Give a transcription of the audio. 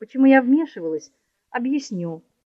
Почему я вмешивалась, объясню.